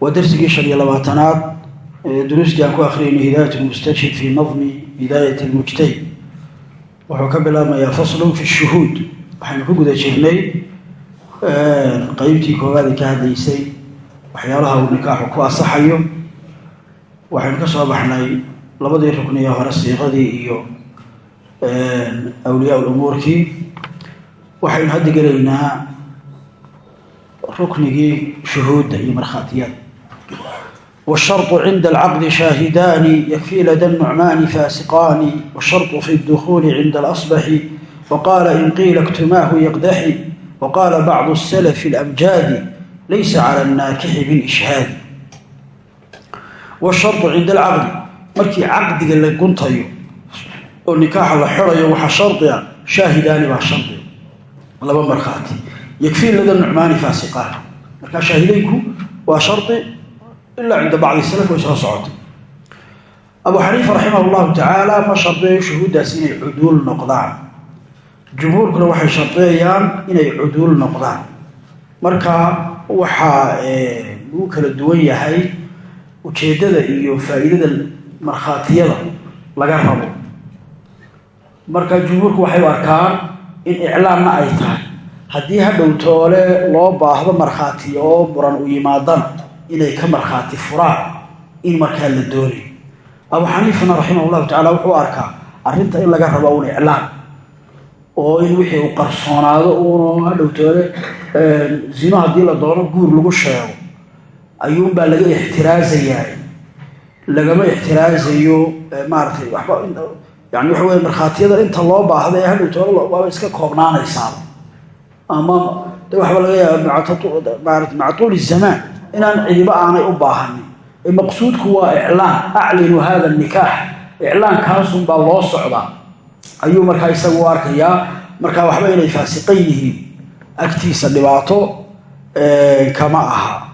waa darsigii shan iyo labaatanaad duruustii aan ku akhriyayno hidaayat lmustajhid fii nadmi hidaayat lmujtahid wuxuu ka bilaabmayaa faslun fi shuhuud. Waxaynu ku guda jirnay qeybtii koowaada ka hadlaysay waxyaalaha uu nikaaxu ku asaxayo waxaynu ka soo baxnay labadii rukniya hore siiqadii iyo awliyaa umuurkii. Waxaynu hadda gelaynaa ruknigii shuhuudda iyo markhaatiyaada والشرط عند العقد شاهدان يكفي لدى النعمان فاسقان والشرط في الدخول عند الأصبح وقال إن قيل اكتماه يقدحي وقال بعض السلف الأمجاد ليس على الناكح بالإشهاد والشرط عند العقد markii caqdiga la guntayo oo nikaaxa la xirayo waxaa shardiga shaahidaani baa shardiga laba markhaati yakfii lada nucmaani faasiqaan markaa shaahidaynku waa shardi ilaa cinda bacdi salaf way soo socotay abu xaniifa raximah llahu tacaala ma shardiyo shuhuuddaas inay cuduul noqdaan jumhuurkuna waxay shardeeyaan inay cuduul noqdaan marka waxaa lagu kala duwan yahay ujeeddada iyo faa'iidada markhaatiyada laga rabo marka jumhuurku waxay u arkaan in iclaanna ay tahay haddii hadhow toole loo baahdo markhaatiyo oo muran u yimaadana inay ka markhaati furaan in markaa la doonayo abu xaniifana raximah llahu tacala wuxuu arkaa arrinta in laga rabo un iclaan oo in wixii uu qarsoonaado uunu hadhowtoole zino haddii la doono guur lagu sheego ayuunbaa laga ixtiraasayaa lagama ixtiraasayo maaratay waxba yani waxa wey markhaatiyada inta loo baahda ee hadhowtoole waaba iska koobnaanaysaaba ama waxba laga yaaba maca tuuli zamaan inaan cidibo aanay u baahanin maqsuudku waa iclaan. Aclinu hada nikaax. Iclaankaasunbaa loo socdaa. Ayuu markaa isagu u arkayaa. Markaa waxba inay faasiqan yihiin. Agtiisa dhibaato kama aha.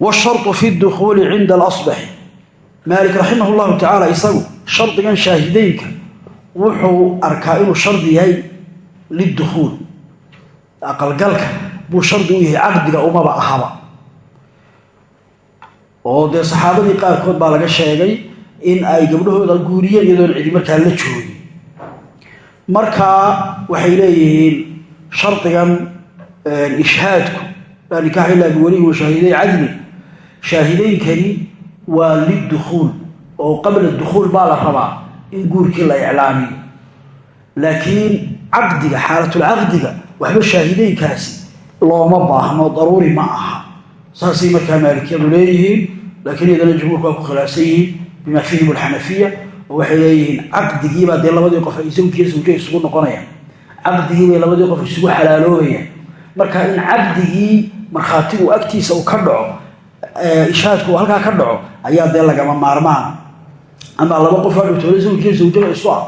Wsharطu fi اdukhuuli cinda alasbaxi maalik raximah llahu tacaala isagu shardigan shaahideynka wuxuu arkaa inuu shardi yahay lidukhuul aqalgalka buu shardi u yahay caqdiga umaba ahaba oo dee saxaabadii qaarkood baa laga sheegay in ay gabdhahooda guuriyeen iyadoon cidi markaa la joogin. Markaa waxay leeyihiin shardigan ishhaadku laa nikaax ilaa biwaliyin wa shaahiday cadli shaahideynkani waa lidukhuul oo qabla dukhuul baa la rabaa in guurkii la iclaamiyo. Laakiin caqdiga xaalatulcaqdiga waxba shaahideynkaasi looma baahno daruuri ma aha saasay markaa maalikiyadu leeyihiin laakiin iyadana jumhuurku waa ku khilaafsan yihiin bima fihim alxanafiya oo waxay leeyihiin caqdigiibaa dee labadii qof ay zawjiya zawja isugu noqonayaan. Caqdigiibay labadii qof isugu xalaaloobayaan marka in caqdigii markhaatigu agtiisa uu ka dhaco ishaadku uu halkaa ka dhaco ayaa dee lagama maarmaan. Ama laba qof adhowtoole zawjiya zawjada isu ah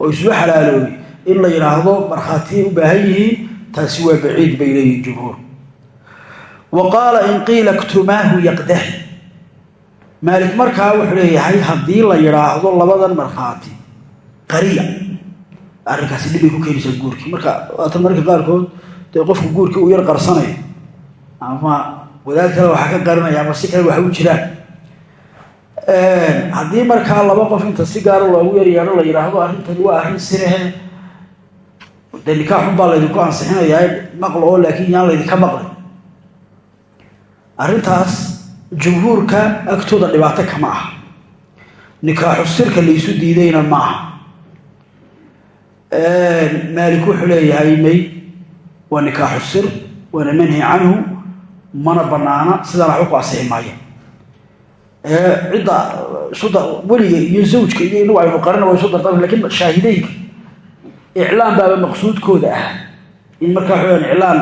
oo isugu xalaaloobay in la yidhaahdo markhaatiyay u baahan yihiin taasi waa baciid bay leeyihiin jumhuur wa qaala in qiila ktumaahu yaqdaxi maalik markaa wuxuu leeyahay haddii la yidhaahdo labadan markhaati qariya. Arrinkaasi dhibbay ku keenaysaa guurkii. Marka waatan marka qaarkood dee qofku guurkii uu yar qarsanayo ama wadaad kale waxaa ka qarinaya ama si kale waxa u jiraan. Haddii markaa laba qof inta si gaara loogu yaryeedho la yidhaahdo arrintani waa arrin sirehe dee nikaaxun baa laydinku ansixinayaa maqlo oo laakiin yaan laydinka maqlin arrintaas jumhuurka agtooda dhibaato kama aha. Nikaaxu sirka laysu diidayna ma aha. Maalik wuxuu leeyahay may waa nikaaxu sir waana manhi canhu mana banaana sidaan waxba ku asixi maaya cidda weliga iyo zawjka iyo inagu aynu qarina waa isu dardan lakiin shaahideynka iclaan baaba maqsuudkooda ah in markaa iclaan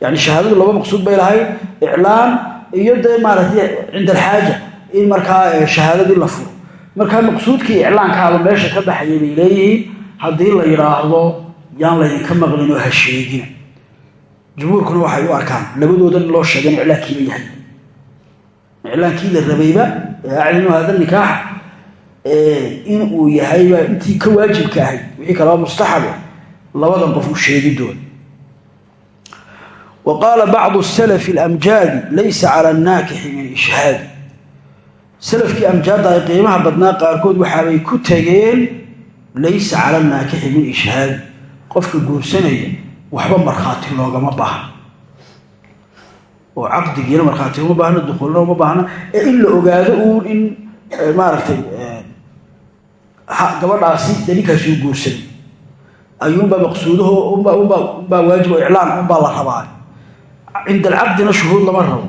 yani shahaadadu laba maqsuud bay lahayd. Iclaan iyo dee maaragtay cinda alxaaja in markaa shahaadadii la furo. Markaa maqsuudkii iclaankaaba meesha ka baxayay bay leeyihiin haddii la yidhaahdo yaan laydinka maqlin oo ha sheegina waxay u arkaan labadoodan in loo sheega in iclaankiiba yahay. Iclaankii la rabayba aclinu hada nikaax in uu yahayba intii ka waajibka ahayd wixii kalaba mustaxabe labadan qof u sheegidooda wa qaala bacdu salafi alamjaadi laysa cala annaakixi min ishhaadi salafkii amjaadda ay qiimaha badnaa qaarkood waxaabay ku tageen laysa cala annaakixi min ishhaadi qofka guursanaya waxba markhaati loogama baahna. Oo caqdigiina markhaati uma baahna dukuulna uma baahna ee in la ogaado uun in maaragtay gabadhaasi dee ninkaasuu guursanay ayuunbaa maqsuudaho unbaa waajib oo iclaan unbaa la rabaa. Cinda alcaqdina shuhuud lama rabo.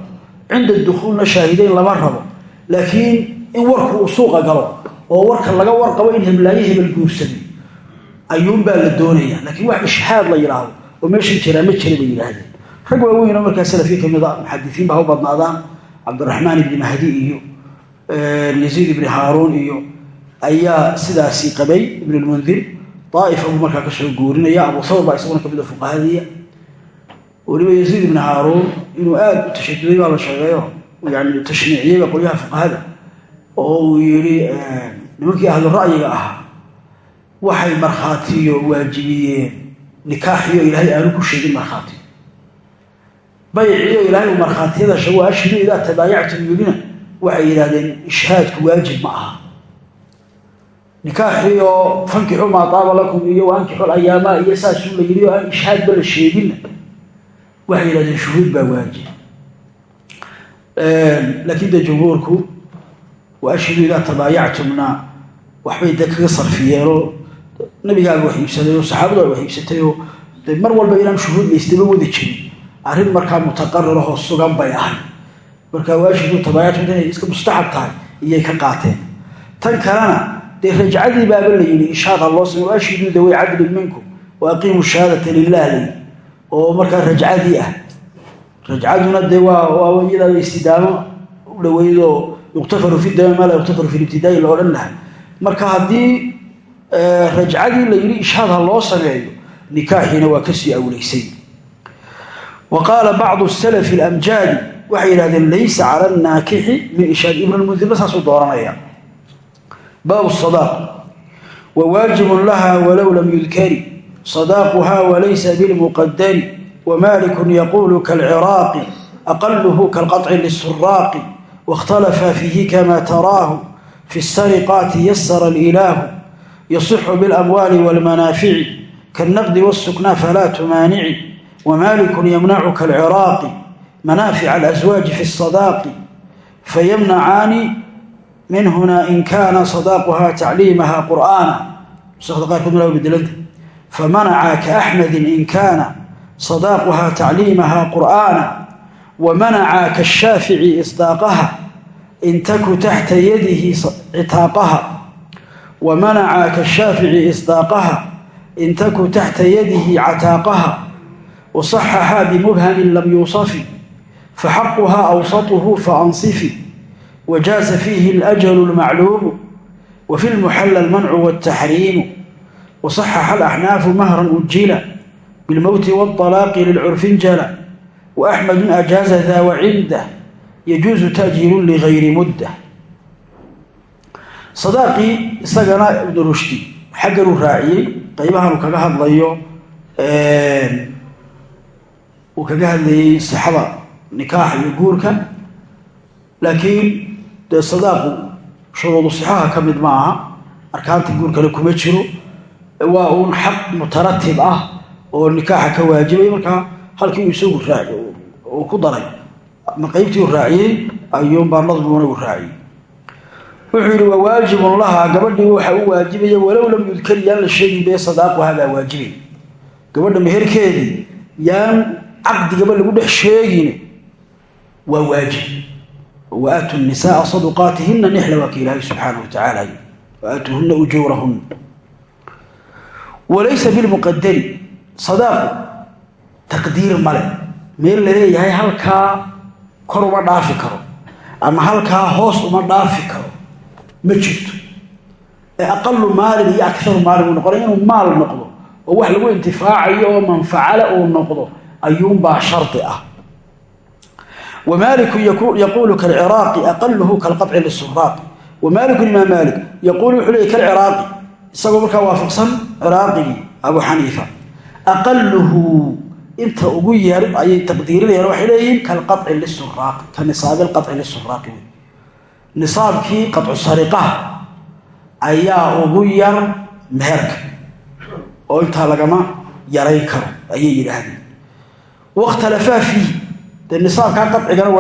Cinda dukuulna shaahideyn lama rabo. Laakiin in warku uu suuqa galo oo warka laga warqabo in heblaayo hebel guursaday ayuunbaa la doonaya. Laakiin wax ishhaad la yidhaahdo oo meesha jiraa ma jira bay yidhaahdeen rag waaweynoo markaa salafii ka mid a muxadisiin ba ha u badnaadaan cabdiraxmaan ibni mahdi iyo yaziid ibni haaruun iyo ayaa sidaasi qabay ibn lmundir daaifa buu markaa ka soo guurinaya abu thawr baa isaguna ka mid a fuqahadiya weliba yaziid ibni haaruun inuu aada u tashaduday baa la sheegayo yani tashniiciyeyba qolyaha fuqahada oo uu yidhi nimankii ahlu ra'yiga ahaa waxay markhaatiyo waajibiyeen. Nikaaxiyo ilaahay aanu ku sheegin markhaati. Bayciyo ilaahay uu markhaatiyada sheego ashhidu idaa tabaayactum yulina waxay yidhahdeen ishhaadku waajib ma aha nikaaxiyo fankixu maa taaba lakum iyo waankixu ayaamaa iyo saasuu la yidhi oo aan ishhaadba la sheeginna waxay yidhahdeen shuhuud baa waajib. Laakiin de jumhuurku wa ashhidu idaa tabaayactumna waxbay de kaga sarfiyeenoo wax iibsaday oo saxaabadu wax iibsatay oo de mar walba inaan shuhuud la isdaba wadi jirin. Arrin markaa mutaqarirahoo sugan bay ahay markaa waashidu tabaayactum inay iska mustaxab tahay iyay ka qaateen. Tan kalena dee rajcadii baaba la yidhi ishaada loo samey waashhiduu daway cadlin minkum wa aqiimu shahaadata lilah lay oo markaa rajcadii ah. Rajcaduna dee waa iyadaada istidaamo u dhaweydoo yuktafaru fi dami maa laa yuktafaru fi libtidaai la odhan laha marka haddii rajcadii la yidhi ishaad ha loo sameeyo nikaaxiina waa ka sii awleysay. Wa qaala bacdu salafi alamjaadi waxay yidhahdeen laysa cala annaakixi min ishaad ibnulmundirna saasuu dooranaya baabu sadaaq wa waajibun laha walow lam yudkari sadaaquha walaysa bilmuqadari wamalikun yaquulu kaalciraaqi aqaluhu kaalqaطci lisuraaqi واkhtalafa fiihi kama taraahu fi الsariqaati yasara اlilaahu yصixu biاlamwaali wاlmanaafici kaالnaqdi wالsukna falaa tumaanici wmalikun ymnacu kaalciraaqi manaafica alaswaaji fi الصadaaqi fayamnacaani min huna in kaana sadaaquha tacliimaha qur'aana nusakda qaarkood mala bedelanta famanaca kaaxmedi in kaana sadaaquha tacliimaha qur'aana wamanaca kaashaafici isdaaqaha in taku taxta yadihi citaaqaha wamanaca kaashaafici isdaaqaha in taku taxta yadihi cataaqaha waصaxaxa bimubhamin lam yuusafi faxaquha awsatuhu faansifi wajaaza fiihi اlأjl اlmacluumu wafi lmuxalla اlmancu wالtaxriimu waصaxaxa alaxnaafu mahran ujila bilmowti wاطalaaqi lilcurfin jala وأحمد أجاز ذا وعنده يجوز تأجيل لغير مدة صداقي isagana ibn rushdi xagganuu raaciyey qaybahan uu kaga hadlayo uu kaga hadlayey sixada nikaaxa iyo guurka laakiin dee sadaaqu shuruudu sixaha ka mid ma aha arkaanta guurkana kuma jiro. Waa uun xaq mutaratib ah oo nikaaxa ka waajibay markaa halkii uu isagu uu ku daray ma qaybtii u raaciyey ayuunbaa nadmiguna uu raaciyey. Wuxuu yidhi wa waajibun lahaa gabadhii waxa u waajibaya walow lam yudkar yaan la sheegin bee sadaaquhaa baa waajibay. Gabadha meherkeedii yaan caqdigaba lagu dhex sheegin waa waajib wa aatu nisaaa saduqaatihina nixla waa ka ilaahay subxaanahu wa tacaala wa aatuuhuna ujuurahuna walaysa bilmuqadari sadaaqu taqdiir male meel la leeyahay halkaa kor uma dhaafi karo ama halkaa hoos uma dhaafi karo ma jirto ee aqalu maalin iyo akaru maalin uu noqonay inuu maal noqdo oo wax lagu intifaacayo oo manfacale uu noqdo ayuunbaa shardi ah wmaaliku yaquulu kalciraaqi aqaluhu kalqaci lisuraaq wamaaliku imaam maalik yaquulu wuxuu leey kalciraaqi isagoo markaa waafaqsan ciraaqigii abu xaniifa aqaluhu inta ugu yar ayay taqdiirinayaan waxay leeyihiin kalqaci lisuraaqi ka nisaabi lqaci lisuraaqi wey nisaabkii qacu sariqaha ayaa ugu yar meherka oo intaa lagama yarayn karo ayay yidhaahdeen wakhtalafaa dee nisaabkaa qadcigana